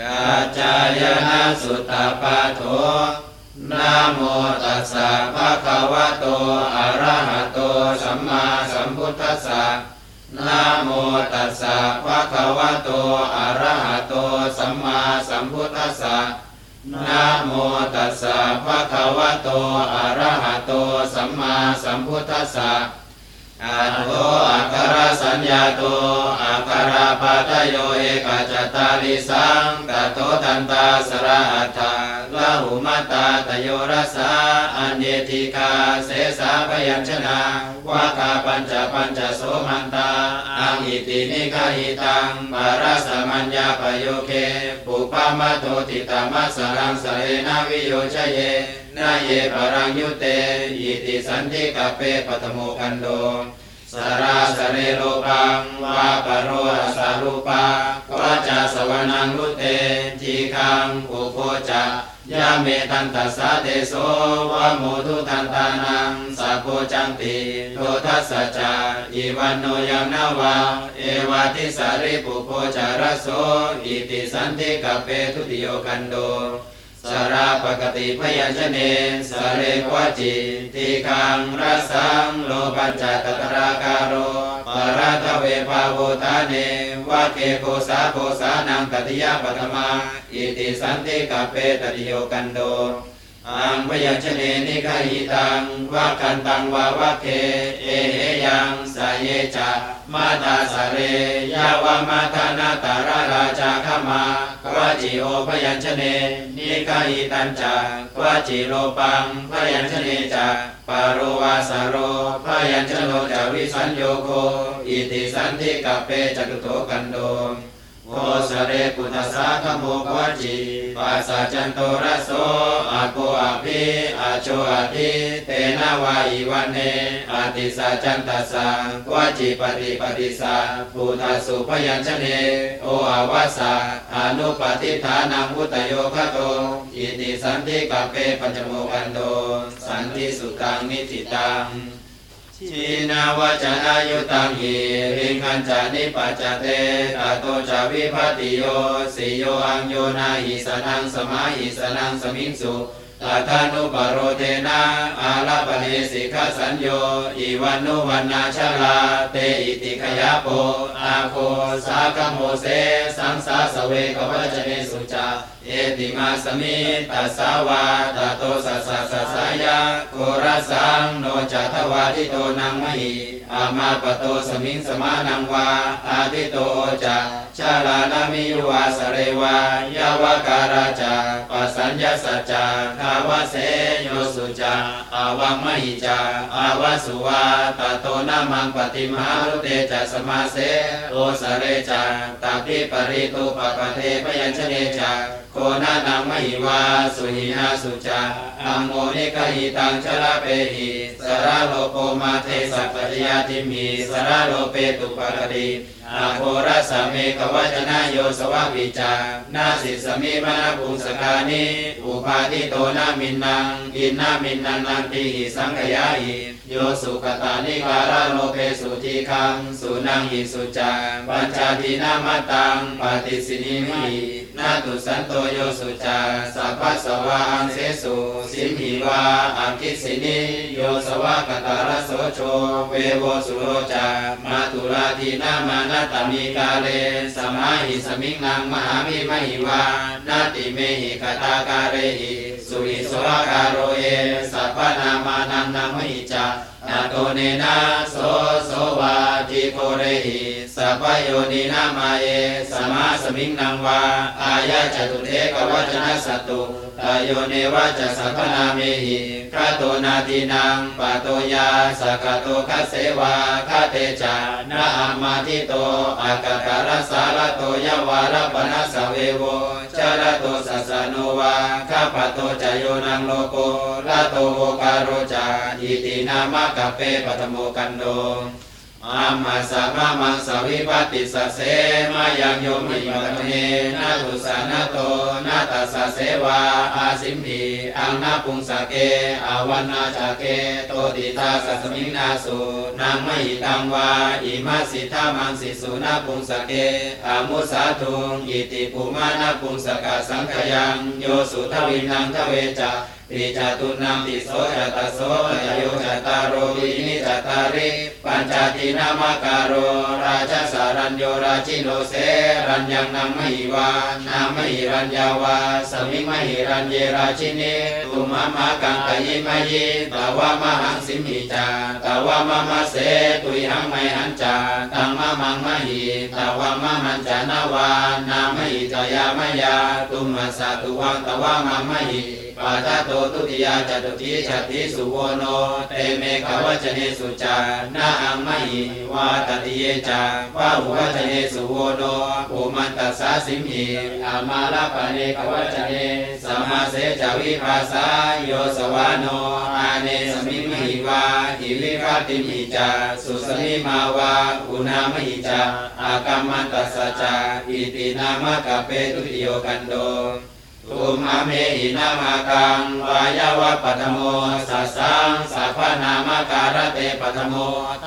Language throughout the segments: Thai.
กาจายนะสุตตปาโถนะโมตัสสะภะคะวะโต อะระหะโต สัมมาสัมพุทธัสสะนะโมตัสสะภะคะวะโต อะระหะโต สัมมาสัมพุทธัสสะนะโมตัสสะภะคะวะโต อะระหะโต สัมมาสัมพุทธัสสะ อัตโตอัครสัญญาโตอัครปาตโยเอกจตาริสังตัตโตตันตาสระอัฏฐาละหุมาตาตโยรัสสาอันเยติกาเสสาพยัญชนะวากาปัญจปัญจโสมันตาอังอิตินิกาหิตังปาราสมัญญาปโยเคปุปามาโทติตามัสสรังสเรนาวิโยชเย นาเยปรังยุเตอิติสันติกาเปปตโมกันโดสราสเรโลปังวาปโรสารูปากวาจาสวนังลุเตทีคังอุโคจะยาเมตันตัสสะเตโสวะโมทุตันตานังสัพโพจังติโททัสสะจาอีวันโนยังนาวาเอวาทิสาริปุโพจารโสอิติสันติกเปทุติโยกันโด สาราปกติพยัญชนะสเรกวจิทีคังรัสังโลปัญจตตราการโรปาราตเวภาโวทาเนวะเคโกสาโกสานังตติยาปัตมาอิติสันติกาเปตติโยกันโด อังพยัญชเนนิคาหิตังวะกันตังวาวะเคเอเหยังสาเยจะมาตาสเรยาวามาทานาตาราราจาขมากวจิโอพยัญชเนนิคาหิตันจากวจิโลปังพยัญชเนจะปารวาสาโรพยัญชโนจาวิสัญโยโคอิติสันติกัปเปจตุโตกันโด โอสะเรปุตสาขโมกวจิปัสสะจันโตระโสอาโกอาภิอาโชอาทิเตนะวาอิวันเนอาติสาจันตัสสะกวจิปฏิปฏิสาปุตตสุพยัญชเนโออาวาสาอนุปฏิฐานังอุตโยคะโตอิติสันติกัปเปปัญจโมกันโดสันติสุตังนิติตัง ชีนาวจนายุตังหิริงคันจานิปัจจเตตาโตจาวิภัติโยสิโยอังโยนาหิสนังสมาหิสนังสมิงสุ ตาธานุปโรเทนะอาลาปเนสิกสัญโยอีวันนุวันนาชลาเตอิติขยาโปอาโคสากโมเสสังสาสเวกวัจเนสุจาเอติมาสมิตัสสาวาตโตสัสสะสัสสายาโกรสังโนจัตวาทิโตนังมหิอามาปโตสมิงสมานังวาอาทิโตจะชาลานามิวาสเรวายาวการาจาปัสัญญาสัจจาวเสโยสุจาอาวังมหิจาอาวสุวาตโตนามังปฏิมารุเตจะสมาเสโอสเรจาตาปิปริตุปปเทพยัญชเนจาโคนานังมหิวาสุหินาสุจาอังโมนิกหิตังชลาเปหิสระโลโกมาเทสัพพยาติมีสระโลเปตุปะกติ อาโครัสสะเมกวัจนะโยสวะวิจานาสิสมิมานาปุงสกานิอุปาทิโตนามินนังอินนามินนังนันติหิสังขยาหิโยสุขตานิการาโลเปสุทีคังสุนังหิสุจาปัญจาทีนามาตังปฏิสินิมินาตุสันโตโยสุจาสัพพสวะอังเสสุสิมหิวาอังคิสินิโยสวะกตารโสโชเวโวสุโรจามาตุลาทีนามานาตมีกาเลสมาหิสมิงนังมหามิมหิวานาติเมหิกตาการเรหิสุริสวะการโรเอสัพพนามานังนามหิจา นาโตเนนะโสโสวาจิโกเรหิสัพพโยนินามาเอสมาสมิงนังวาอายะจตุเทกวัจนะสัตุตโยเนวะจะสัพนาเมหิคาโตนาทีนังปะโตยาสกโตคัสเสวาคาเตจานาอามาทิโตอากาการสารโตยวารปนัสเวโว ชาโตสัสสะโนวาคาปะโตจโยนังโลโกลาโตโอการโรจาอิตินามะกัปเปปัตโมกันโด อามาสะมะมังสวิปติสเสมายังโยมิมัตเนนาตุสานาโตนาตัสเสวาอาสิมพีอังนาปุงสะเกอาวันนาจเกโตติตาสัสมิงนาสุนางมหิตังวาอิมาสิทามังสิสุนาปุงสะเกอามุสาทุงอิติปุมานาปุงสกาสังขยังโยสุทวินังทเวจาติจตุนังติโสจตโสยโยจตารโรวินิจตาริปัญจตินามการโรราชสารัญโยราชิโนเสรัญยังนามหิวานามหิรัญญาวาสมิมหิรัญเยราชินีตุมะมะกังกยิมยิตาวามหังสิมิจาตาวามะมะเสตุยหังไมหันจาตังมะมังมหิตาวามะมันจานาวานามหิจายามยาตุมะสะตุวังตาวามะมหิปาทโตตุติยาจตุติชติสุโวโนเตเมขวัจเนสุจานาอังมหิวาตติเยจาวาหุวัจเนสุโวโนอุมันตัสสาสิมหิอามาลาปะเนขวัจเนสมาเสจาวิภาสาโยสวานโนอาเนสมิมหิวาหิวิภาติมิจาสุสมิมาวาอุณามหิจาอากรรมันตัสสะจาอิตินามะกะเปตุติโยกันโด ตุมหเมหินามากังวายวะปัตโมสัสสังสัพพนามการะเตปัตโม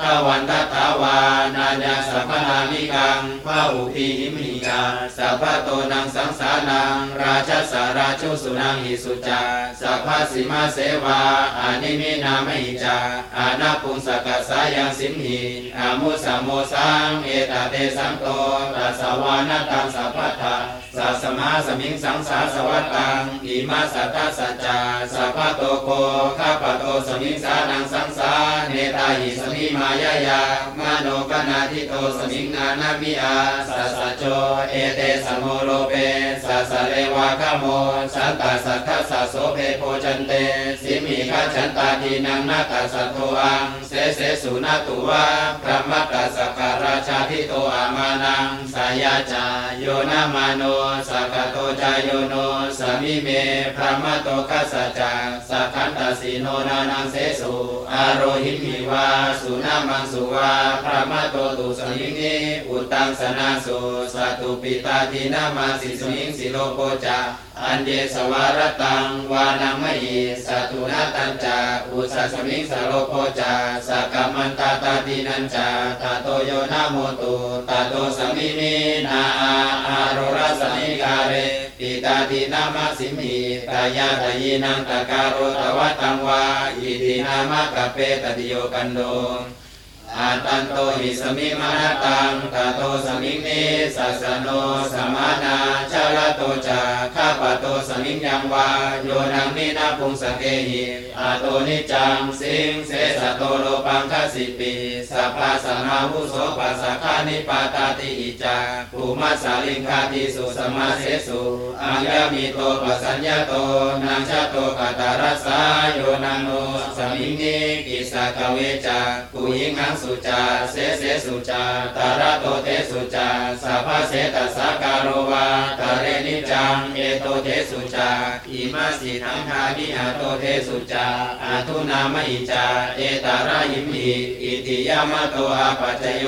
ทวันทตาวานาญาสัพพนามิกังพระอุปีหิมิกาสัพพโตนังสังสานังราชสาราชุสุนังหิสุจาสัพพสิมาเสวาอานิมินามหิจาอานาปุงสกัสสายังสิมหิอามุสโมสังเอตเตสังโตตัสสวานาตังสัพพทา สัสมาสมิงสังสาสวัตตังอิมาสัตตสัจจาสัพพโตโกข้าปโตสมิงสานังสังสาเนตาหิสมิมายายามโนกนาทิโตสมิงนานามิอาสัสสะโจเอเตสมโมโลเปสัสเลวะขโมสันตาสัทธสัสโสเพโพจันเตสิมิฆาฉันตาทีนังนาตาสัทโทอังเสเสสุนาตุวะพระมัตตสกการาชาทิโตอามานังสายาจาโยนามาโนสักโตจายโยโนสมิเมพระมโตคัสจักสักันตสีโนนานังเสสุอารหิมิวาสุนามังสุวาพระมโตตุสมิงนิอุตังสนาสุสัตุปิตาทินามาสิสมิงสิโลโกจา อันเดสวารตังวานังมหิสัตุนาตัญจาอุสสมิงสโลโกจาสักกมมันตาตาตินัญจาตาโตโยนาโมตุตาโตสมิมินาอาโรรัสนิกาเรปิตาตินามาสิมิตายาตายีนังตาการโรตวัตังวาอิตินามะกะเปตติโยกันโด อาตันโตหิสมิมานตังตาโตสมิงเนสัสโนสมานาชาลโตจาข้าปโตสมิงยังวาโยนังนินาพุงสเกหิอาโตนิจังสิงเสสะโตโลปังคสิปีสัพพะสัมาวุโสปัสสะคานิปาตาติอิจาภูมัสาลิงคาติสุสมาเสสุอังยามิโตปัสสัญญาโตนังชาโตกตารัสสาโยนังโนสมิงนิกิสากเวจากุยิงังสุุจาเสเสสุจาตาระโตเตสุจาสัพพะเสตัสสะการโรวาตเร งเอโตเทสุจาอิมาสิทังทานิอาโตเทสุจาอาทุนามอิจาเอตารายิมิอิติยามะโตอาปัจโย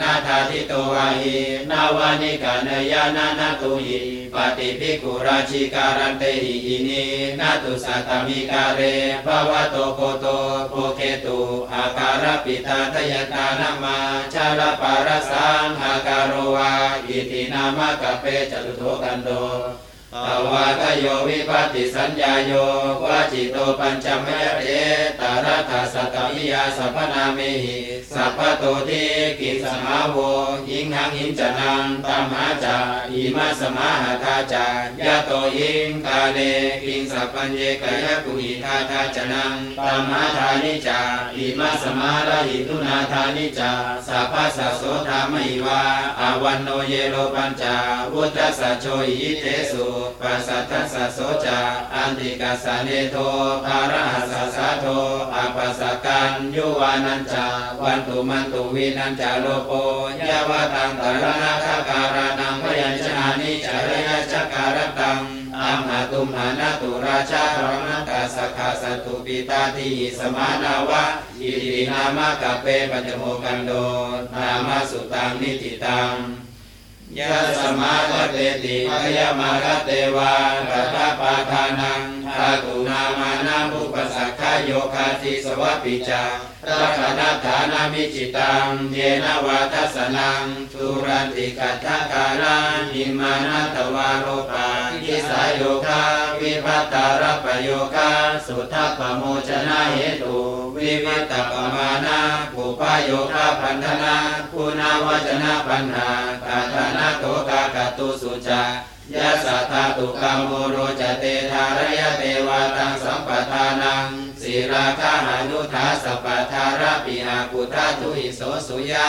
นาทาทิโตวาหินาวานิกาเนยานานาตุหิปฏิภิกขุราชิการันเตหิอินีนาตุสัตตมิกาเรภาวะโตโคโตโพเคตุอาการปิตาทยตานามาชาลปารสังอาการโรวาอิตินามะกะเปจตุโทกันโด ภาวะทโยวิปัสติสัญญาโยวาจิโตปัญจมยเตตารัตสัตตมิยาสัพพนาเมหิสัพพโตติกิสมาโวหิงหังหิมจนังตามหาจาอิมาสมาหาทาจายะโตหิงกาเลกิงสัพพัญเยกายะกุหิทาทาจนังตามหาทานิจาอิมาสมาลาหิตุนาทานิจาสัพพะสัสโสธามิวาอาวันโนเยโลปัญจาวุตสัสสะโชอิเตสุปัสสัทธัสสะโสจาอันติกัสสะเนโทภาระหัสสะโทอาปัสสะกันยุวานันจาวันตุมันตุวินันจาโลโปยาวตังตรานาคาการานังพยัญชนะนิจารยจักการตังอามหาตุมหานาตุราชาพระมังกาสกขาสตุปิตาทิสมานาวะอิตินามะกะเปปัจจโมกันโดนามาสุตังนิติตัง ยะสมาคเตติพยามาคเตวารัตปาทานังทาตุนามานามุปสักขโยคาติสวัปปิจารักนาฐานามิจิตัง เยนวาทัสนังทุรันติกัตถการานิมานาตวารโรปาทิสายโยคาวิภัตตารปโยคาสุทัพปโมชนะเหตุ วิวิตตปมานาปุปโยคาพันธนาคุณาวจนะปัญหากาธนาโตกากตุสุจายะสัทธาตุกามโมโรจเตธารยเตวาตังสัมปทานังสีราคาหานุทาสปทาระปิหากุทาทุอิโสสุยะ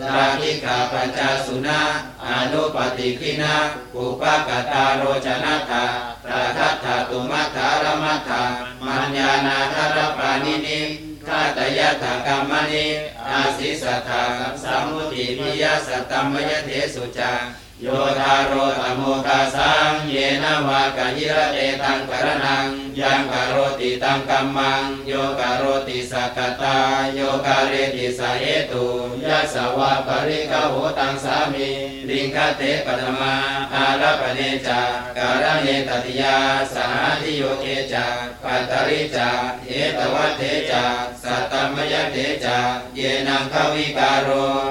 ราคิกาปัญจสุนาอนุปติกินาปุปกตาโรจนัตาตราทัตถาตุมัตถารมัตถามัญญานาทารปานินิทาตยถากรรมนิอาศิสัทธาสัมมุติพิยสตตมยเทสุจัง โยธาโรตโมกาสังเยนวากายิระเตตังกรณังยังกโรติตังกัมมังโยกโรติสักตาโยกาเรติสาเหตุยัสสวะปริกโหตังสามีลิงคเตปตมาอารัปเนจาการเนตติยาสหทิโยเกจาปัตตริจาเอตวัตเทจาสัตตมยเทจาเยนังขวิการโร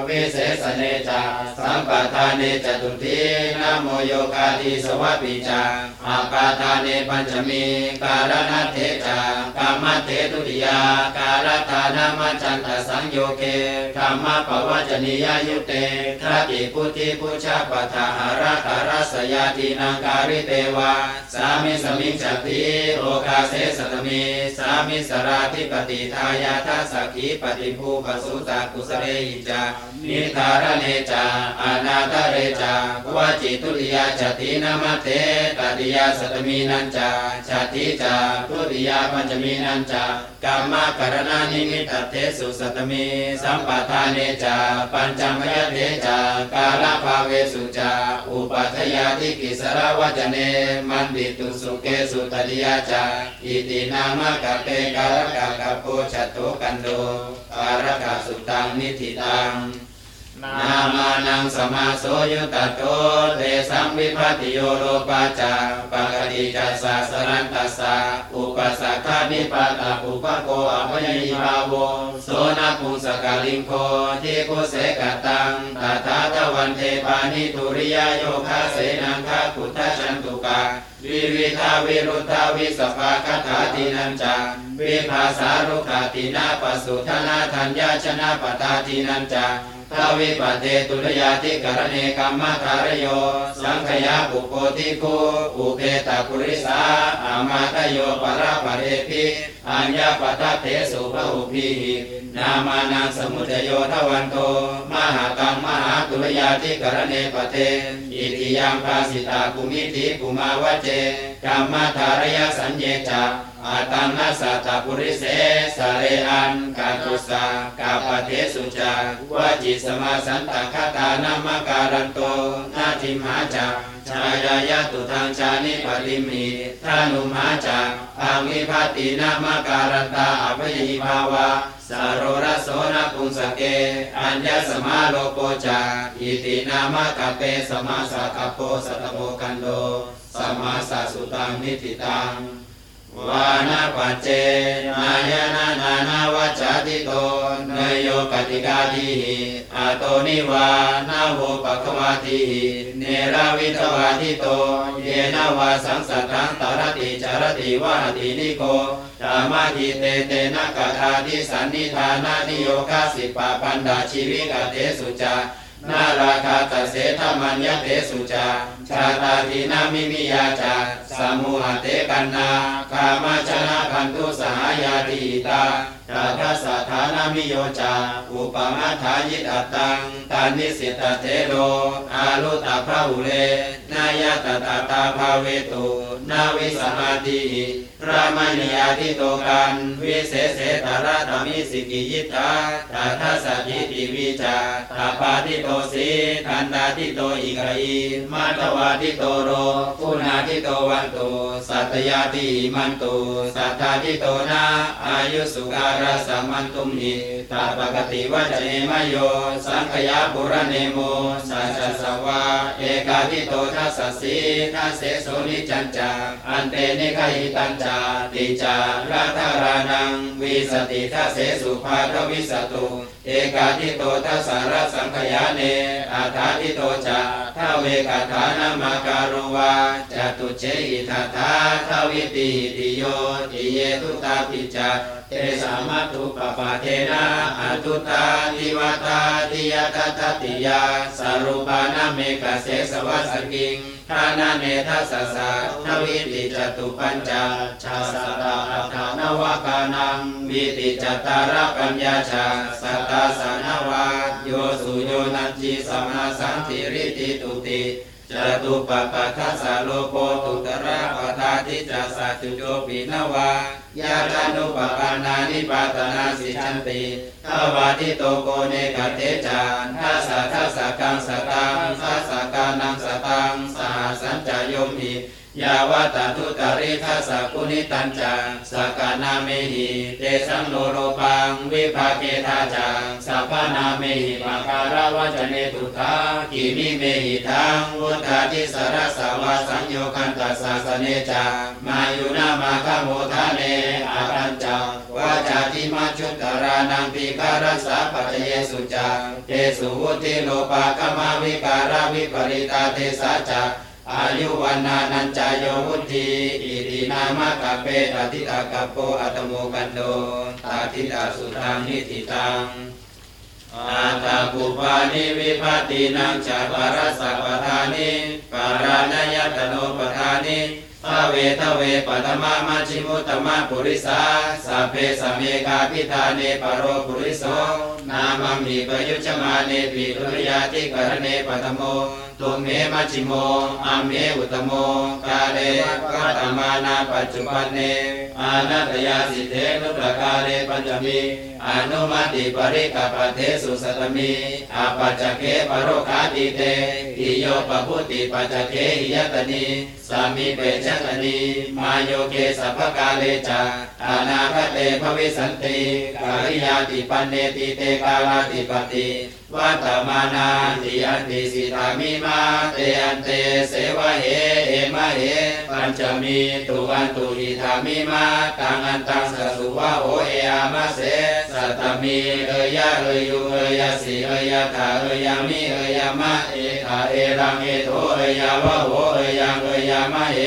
วิเศษเนจาสัมปทานเนจตุทีนโมโยคาทิสวัปิจาอาปาทานเนปัญจมีการนัตเทจากามเทตุติยากาลทานามัจจันตสังโยเกธรรมปวัจนิยายุเตคติพุทธิพุชาปทาหาราคารัสยาตินังการิเตวาสามิสมิงจัตติโอกาเสสตมีสามิสราธิปติทายาทัสสกขีปฏิภูปสุตากุสเรหิจานิทารเนจาอนาตเรจากวจิตุติยาจตินามเตตติยาสตมีนันจาชาติจาทุติยาปัญจมีนันจากรรมการณานิมิตเทสุสตมีสัมปทานเนจาปัญจมยเทจากาลภาเวสุจาอุปัฏยาทิกิสรวัจเนมันดิตุสุเกสุตติยาจาอิตินามกะเปการกะกะโชัตโตกันโดการกะสุตังนิธิตังนามานังสมาโสยุตโตเตสัมวิภัติโยโรปาจาปกติจัสสะสรันตัสสะอุปสัคขะนิปาตาปุปะโกอภยยิภาโวโสนาปุงสกาลิงโคทิคุเสกตังตถาทวันเทปานิทุริยโยคาเสนังคาพุทธชันตุกา วิวิทาวิรุทธาวิสภาคถาตินันจาวิภาสารุขาตินาปสุทนาธัญญาชนะปตาตินันจาทวิปเตตุลยาติกรเนกัมมะคารโย สังขยาปุโกติโกอุเพตาปุริสาอามาตโยปราปะเรพิอัญญาปตะเทสุภอุพีนามานังสมุทโยทวันโต มหาตังมหาตุลยาติกรเนปเตอิติยังภาสิตากุมิติกุมาวเจกรรมธารยสัญเยจา อาตังนาสัตตปุริเสสะเรอันกาตุสากาปเทสุจาวจิสมาสันตคตานามการันโตนาทิมหาจาชายายาตุทางชานิปติมีทานุมหาจาพังวิภัตินามการันตาอภยภาวาสารโรโสนปุงสเก อัญญสมาโลโปจาอิตินามกเปสมาสกโปสัตโมกันโดสมาสสุตังนิติตัง วานาปัจเจนายนานานาวัจจติโตเนโยกติกาทิหิอโตนิวานาโวปะคะวาทิหิเนราวิทวาทิโต เยนาวาสังสัตังตารติจารติวาตินิโกธรรมทิเตเตนะกะทาทิสันนิธานานิโยคาสิปะปันดาชีวิกเตสุจา นาราคาตเสธมัญญเตสุจา ชาตาทีนามิมิยาจาสมุหเตกันนาคามาชนะพันธุสหายาติตาตาทัสสะฐานามิโยจา อุปมาทายิตตังตานิสิตเทโรอาลุตาพระอุเล นายาตตาตาภาเวตุนาวิสมาติพระมณียาทิโตกันวิเศษเสตระธรรมิสิกิยิตาตาทัสสิติวิจาตาปาทิโตสีทันตาทิโตอิกะอีมาตวาทิโตโรปุนาทิทิโตวันตุสัตยาติมันตุสัทธาทิโตนาอายุสุการะสัมมันตุมหิตาปกติวัจเนมโย สังขยาปุระเนโมสัจสวาเอกาทิโตทัสสีทัสเสโสนิจันจาอันเตนิคหิตันจาติจาราธารานังวิสติทัสเสสุภาทวิสตุเอกาทิโตทัสสารสังขยาเนอาถาทิโตจาทาเวกาฐานามาการุวาจตุเจหิทัทาทาวิติติโยติเยตุตาปิจาเตสามัตุปปาเทนะอตุตาทิวตาติยตตติยาสรุปานาเมกเสสวัสกิงทานาเนทัสสะทวิติจตุปัญจาชาสตาอัฏฐานวกานังวิติจตารปัญญาชาสตาสนาวาโยสุโยนันจิสมาสังติริติตุติจตุปปะทัสสโลโกตุตร ทาทิจัสสะจุโจปินวายาตานุปปานานิปาตนาสิจันติทา วาทิโตโกเนกเตจานทัสสะทัสสะกังสตังทัสสะกานังสตังสหสัญจายมหิยาวาตาทุตริทัสสะกุณิตัญจังสกานาเมหิเตสังโนโรปังวิภาเกทาจังสัพพนาเมหิปังการาวจเนตุทากิมิเมหิทังวุฒาทิสรสาวาสัญโยคันตัสสะสเนจังมายุนามาคโมทาเนอาคันจังาจาติมาชุตรานังปีการัสาปัจเยสุจังเตสุวุติโลปากมาวิการาวิปริตาเทสาจักอายุวันนานันจายโยวุธีอิตินามะกะเปตติตากะโปอัตโมกันโดตาทิตาสุตังนิติตังอาตาปุปานิวิภัตินังจาปารสัพพทานิปารานายตโนปทานิ เวทเวปัตมามัชิมุตมะปุริสาสัพเพสเมกาพิธาเนปโรปุริโสนามัมหิปยุจมาเนปิทุริยาติกรเนปัตโมตุเมมัชิโมอามเมอุตโมกาเลกัตมานาปัจจุบันเน อานัตยาสิเทนุปกาเลปัญจมีอนุมัติปริกปเทสุสตมีอาปัจเกปโรคาติเตอิโยปพุติปัจเกหิยตนีสามีเปชตนีมาโยเกสัพกาเลจาอนาคเตภวิสันติกาลิยาติปันเนติเตกาลาติปติวัตมานาติอันติสิทามิมาเตอันเตเสวะเหเอมะเหปัญจมีตุอันตุหิธามิมาตังอันตังสสุวะโอเออามะเสสัตตมีเอยะเอยุเอยะสีเอยะถาเอยามิเอยามะเอถาเอรังเอโทเอยาวะโหเอยังเอยามะเห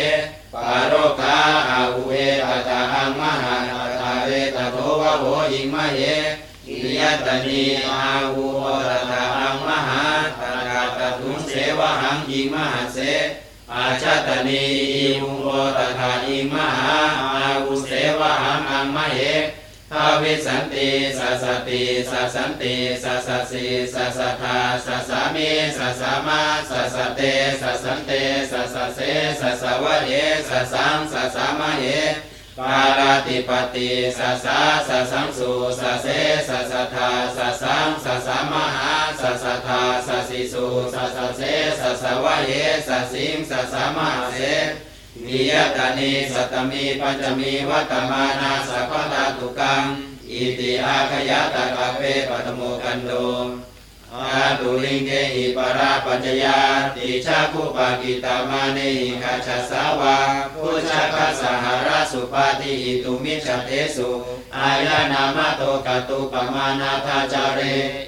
ปาโรคาอาอุเอตตาหังมหานาตาเรตโทวะโหยิมะเหอิยตนีอาวุโอตถาหังมหาตถาตถุงเสวะหังอิมหาเส อาชาตนีอิมุโอตถาอิมหาอาวุเสวะหังอังมะเหทาวิสันติสัสติสัสสันติสัสสสีสัสสทาสัสสามิสัสสามาสัสสเตสัสสันเตสัสสเสสัสสวะเยสัสสังสัสสามะเย ปาราติปติสัสสะสัสสังสุสัสเสสัสสะทาสัสสังสัสมหาสัสสทาสัสสิสุสัสสเสสัสวะเหสัสสิงสัสมหาเสวิยตานิสัตมีปัญจมีวัตมานาสัพพะตุกังอิติอาคยตะกะเปปะตโมกันโด อาตุลิงเกหิปราปัญจยาติชาคุปากิตามานหิคาชาสาวาพุชาคัสสหราสุปาติหิตุมิชเตสุอายานามะโตกตุปมานาทาจาเร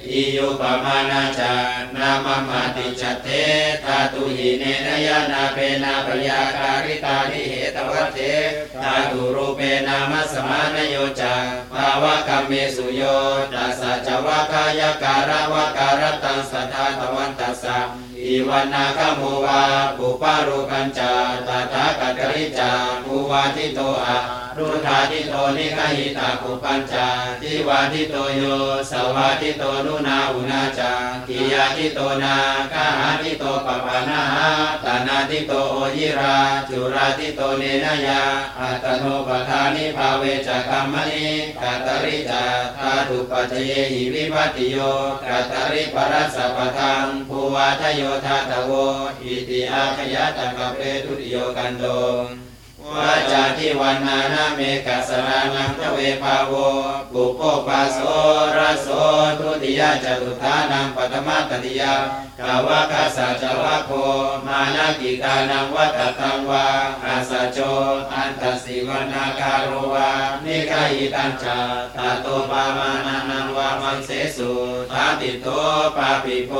อิยุปมานาจานามมาติจเตทาตุหิเนนยานาเปนาปยาการิตานิเหตวัตเถทาตุรูเปนามัสมานโยจาภาวะกัมเมสุโยตัสสะจวะคายการะวะการรตังสัทธาตวันตัสสะอิวันนาคโมวาปุปารุกัญจาตถาคตริจาภูววาทิโตอะรุธาทิโตนิกหิตากุปัญจาทิวาทิโตโยสวาทิโตนุนาอุนาจากิยาทิโตนากาหาทิโตปปานาหาตานาทิโตโอยิราจุราทิโตเนนายาอัตโนปทานิภาเวจักรรมณิกัตริจาธาตุปัจเยหิวิวัติโยกัตริปรัสสะปทังภูวาทโยทาตโวอิติอาขยะตะกะเปตุติโยกันโด วาจาทิวันนานาเมกัสรานังทเวภาโวปุโปปาโสระโสทุติยาจตุธานังปัตมะตติยากาวะคาสะจวะโคมานากิกานังวัตตังวาอาสะโจ อันตสิวนาคาโรวานิกายิตัญจาตาโตปามานานังวามังเสสุทาติโตปาปิโพ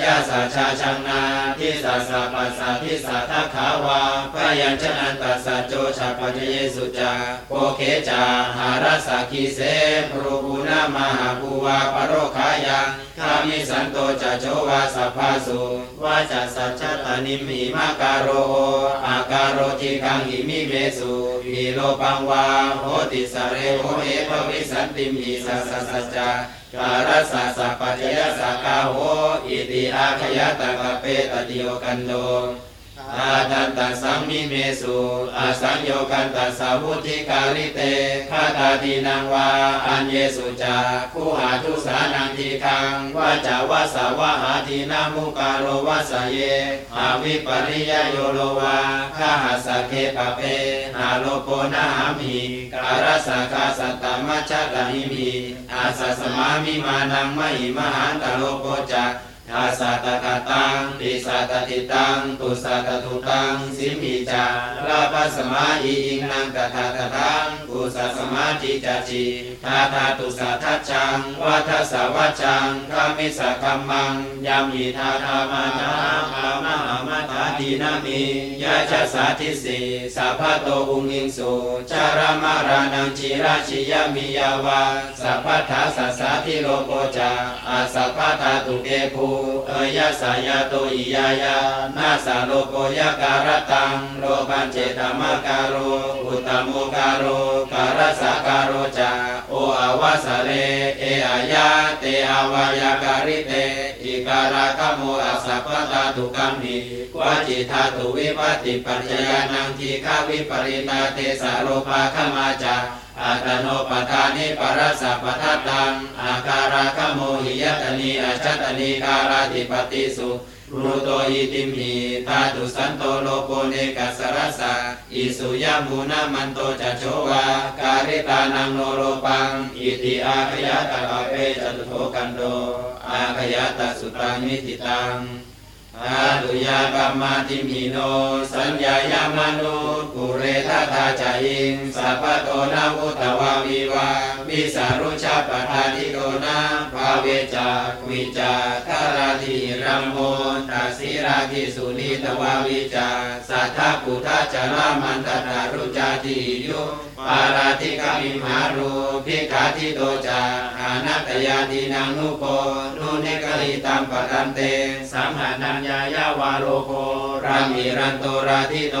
ยาสาชาชังนาทิสาสะปัสสะทิสาทักขาวาพยัญชนะตัสสะโจชาปัจเยสุจาโปเคจาหารัสสะคีเสปรูปุนามหาภูวาปโรขายังคามิสันโตจะโชวาสัพพาสุวาจัสสัจจตานิมิมาการโรอาการโรทิกังหิมิเมสุหิโลปังวาโหติสเรโหเอภวิสันติมิสัสสะสัจจาการัสสะสัพปัจยสักาโหอิติอาขยตกะเปตติโยกันโด อาทันตัสสัมมิเมสุอาสัญโยกันตัสสาวุธิกาลิเตคาตาทีนังวาอันเยสุจาคูหาทุสานังทีคังว่าจาวาสาวะหาทีนามุการโรวาสเยหาวิปริยโยโลวาคาหาสเคปะเปหาโลโกนาหามิการสาคาสัตตมัจจลาหิมิอาสัสมามิมานังมหิมหันตโลโกจัก อาสาตกตังติสาตติตังตุสาตตุตังสิมิจาลาภัสมาอิอิงนังตถาคตังกุสสมาจิจาจิทาทาตุสาทัจจังวัฏสาวัจจังกามิสกัมมังยามิทาทามานาคามหามาทาทีนามิยะชะสาทิสีสัพพะโตอุงิงสุจารามารานังจิราชิยามิยาวาสัพพะทาสัสสาทิโลโกจาอาสัพพะทาตุเกภูเอยะสายาโตอิยายานาสาโลโกยะการตังโลปัญเจตมะการโรอุตตโมการโรการสาการโรจาโออาวาสเลเออายาเตอาวายาการิเต การาคโมอาสัพพะตาตุกัมหิกวาจิธาตุวิปัติปัจจยานังทีฆาวิปริตาเตสาโรปาขมาจาอัตโนปทานิปรัสสะปทัตตังอาการาคโมหิยตนีอาชัตนีการาติปติสุรูโตอิติมหิธาตุสันโตโลโกเนกัสรสะอิสุยามูนามันโตจะโชวาการิตานังโนโรปัง อิติอาขยะตะเปจตุโทกันโด อาขยตสุตังมิติตังอาตุยากรรมาติมิโน สัญญายามนุกุเรทาทาจายิงสัพพโตนาวุตวาวิวาวิสารุชาปทาทิโกนาภาเวจากวิจาคาราธิรัมโมตัสิราคิสุนิตวาวิจาสัทธาปุทธจารามันตตารุจาติยุ ปาราธิกามิมารูพิกาทิโตจาอานัตยาตินังนุโกนุเนกลิตัมปตันเตสัมหันัญญายาวาโรโครามิรันโตราทิโต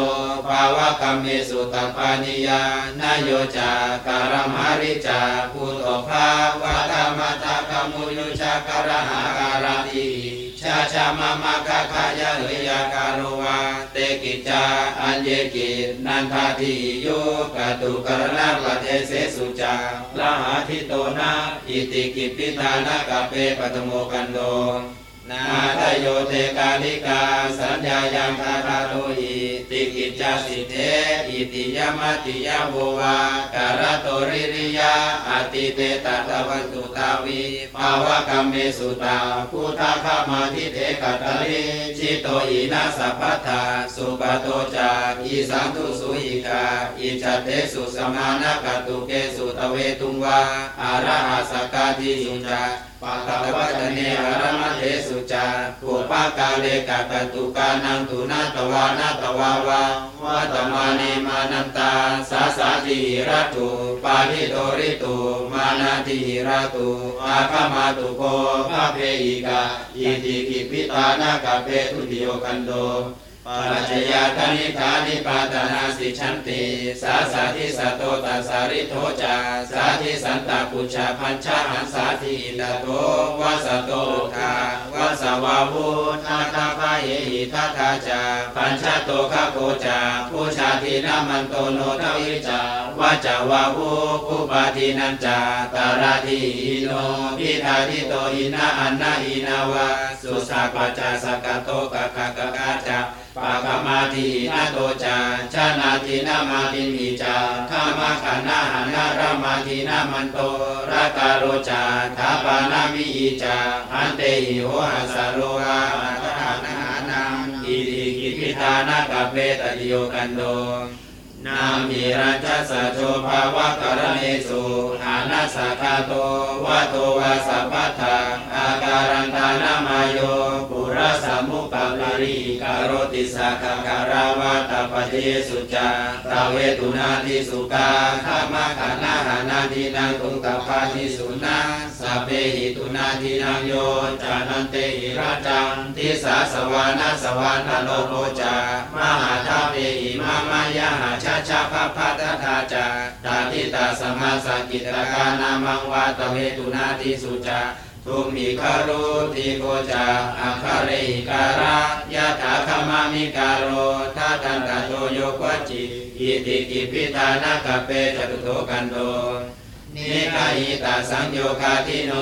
ภาวะกัมเมสุตัปานิยานโยจาการมหาริจาภูโตภาวะธรรมตากามุยุชาการหาการาติ ชาชามามากะคายะเฮยาการุวาเตกิจาอัญเยกินันทาทิโยกตุกรณะปะเทเสสุจาลหาทิโตนาอิติกิปิทานากะเปปตโมกันโด นาทโยเทกาลิกา สัญญายังคาราโตอิติกิจจสิเทอิติยมติยาโววาการะโตริริยาอติเตตตะวันตุตาวีภาวะกัมเมสุตาพุทธาคามาทิเทกัตลิชิโตอินาสัพพทาสุปโตจาอีสังทุสุอิกาอิจเตสุสมานกตุเกสุตเวตุงวาอาระหาสกาทิสุจาปะตะวัจเนอรมเทสุุจาปุปากาเลกะตตุกานังตุนาตวานาตวาวาวัตมานิมานันตาสาสาติหิรตุปาลิโตริตุมานาติหิรตุอาคามาตุโกภาเพอิกาอิติกิปิตานากาเปตุติโยกันโด ปัจจยาคณิกานิปาตนาสิชันติสาสาธิสตโตตัสาริโทจาสาธิสันตปุชาพัญชาหันสาธิอิตโตวัสโตทาวัสวาวุทาทาพาเยหิทัทาจาปัญชาโตคาโกจาผู้ชาทีนามันโตโนทวิจาวาจาวาวุผู้ปาทีนันจาตาราทีอิโนพิธาทิโตอินาอันนาอินาวาสุสักปัจาสกโตกะกะกะกะจาปะกะมาทีนาโตจาชานาทีนามาติมีจาธามาขันนาหันนารามาทีนามันโตราคาโรจาทาปานามิอีจาอันเตหิโหหัสโรวาอัตถานาหานังอิติกิพิธานากะเปตติโยกันโดนามิรัญชสะโชภาวะกรเนสุอานาสาคาโตวะโตวะสัพพทาอาการันตานามาโยปุ ระสัมมุปปาริการติสักการาวะตาปเทสุจาตาเวตุนาทิสุกาขามะขันนาหานาทินังตุงตาปาทิสุนาสัพเพหิตุนาทินังโยจานันเตหิราจังทิสาสวานาสวานาโลโกจามหาทาเปหิมามายาหาชาชาภาพัตถาจาตาทิตาสมาสกิตกานามังวาตเวตุนาทิสุจา ทุมิคารุติโกจาอัคาริการะยะถาคมามิการโรทัตันตโตโยกวจิอิติกิพิธานาคเปจตุโตกันโต นิคายิตาสังโยคาทิโน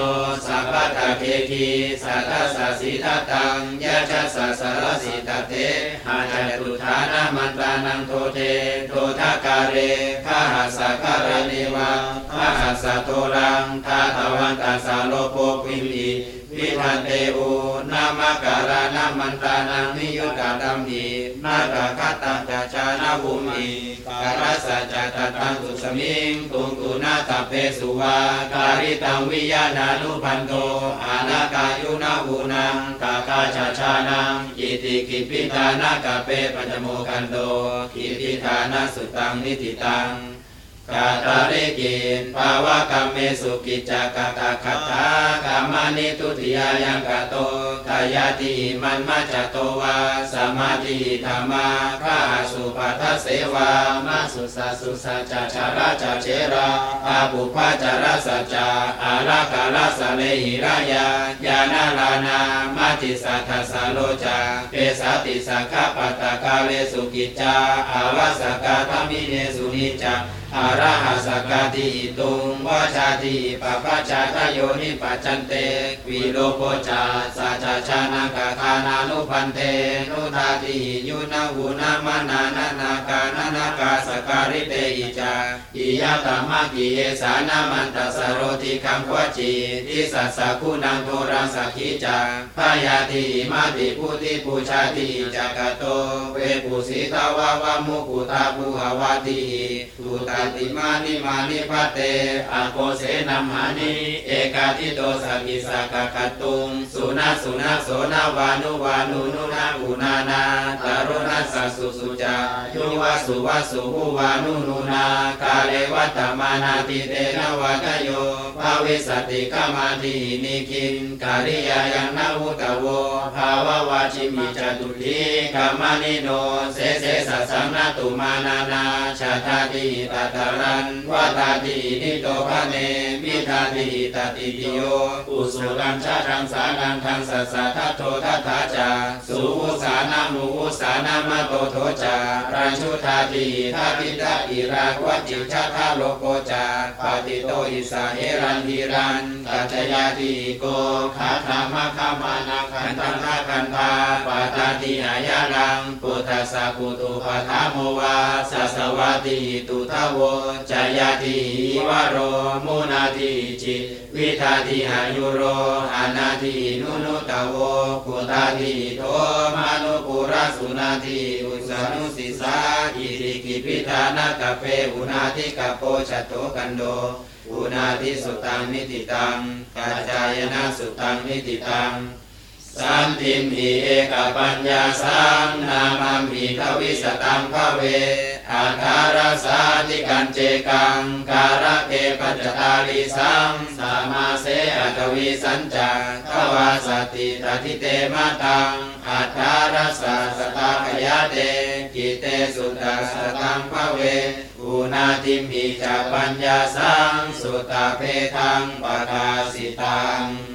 สัพพะตะเคคีสัทธสสสิทัตังยะชัสสะสารสิตเตหาจตุฐานามันตานังโทเทโททาการเรขะหัสสะการณิวังขะหัสสะโทรังทาทวันตาสาโลโภปิมิ วิทันเตอุนามการานามันตานังนิยุตตาดัมหีนาคาคตังจาชานาภูมิการัสสะจัตตังสุสมิงตุงตุนาตเพสุวาการิตังวิญาณานุพันโตอานาคายุนาหูนังกาคาชาชานังกิติกิปิตานาคาเปปัจโมกันโตกิปิธานาสุตังนิติตัง กาตาเรกินภาวะกัมเมสุกิจกะกะคตากามานิทุติยายังกะโตกายาติมันมาจโตวาสมาธิธรรมาข้าสุปัทเสวามาสุสาสุสัจจาราจเจราอาบุพาจารสัจจาอาราคาลาสเลหิรายายานาลานามาติสัทธสโลจาเปสาติสักขะปัตตะกาเลสุกิจจาอาวาสกาธรรมิเนสุนิจจา อาระหะสกาติตุงวาชาติปปะชาตโยนิปัจจันเตวิโลโปจาสัจชานังกาคานานุพันเตนุทาติยุนาหูนามานานานาคานานาคาสการิเตอิจาอิยะตมะกิเยสานามันตสโรติคังควจิทิสัสสะคุณังโทรังสักขิจาพยาติมาติพุติปูชาติจักโตเวปุสิตาวาวามุกุตาภูหวาติทุตาติมานิมานิพัตเตอโกเสนัมหานิเอกาทิโตสกิสากะกัตตุงสุนัสุนัสโสนาวานุวานุนุนาอุนานาตารุนัสสสุสุจายุวาสุวาสุหุวานุนุนากาเลวัตมานาติเตนะวัตโยภาวิสติกามาตินิคินกาลิยายังนาวุตโวภาวะวาชิมิจตุทีกามานิโนเสเสสะสังนาตุมานานาชาทาติตตารันวาตาตินิโตภะเนมิทาติตติติโยอุสุรัญชาทังสานังทังสัสสะทัตโททัตถาจาสุอุสานามุอุสานามะโตโทจารัญชุทาติทาติตาอิรากวจิชาทาโลโกจาปาติโตอิสาเฮรันทิรันกัจยาติโกขาธรรมะขามานาคันตังนาคันธาปาตาติหายาลังปุถะสากุตุปะทาโมวาสัสวาติตุทาวจยาติวาโรมุนาติจิวิทาติหายุโรอานาตินุนุตโวกุตาติโทมานุปุระสุนาติอุสานุสิสาอิริกิพิธานากะเปอุนาติกะโปชโตกันโดอุนาทิสุตังนิติตังกาจายนะสุตังนิติตังสันติมหิเอกปัญญาสังนามัมหิทวิสตังภเว อาคารสาธิกันเจกัง การะเกปัจจตาลิสังสามาเสอัตวีสัญจังทวาสติตติเตมาตังอัตถารสาสตาขยาเตกิเตสุตตาสตังภเวอุนาทิมิจปัญญาสังสุตตาเพทังปะกาสิตัง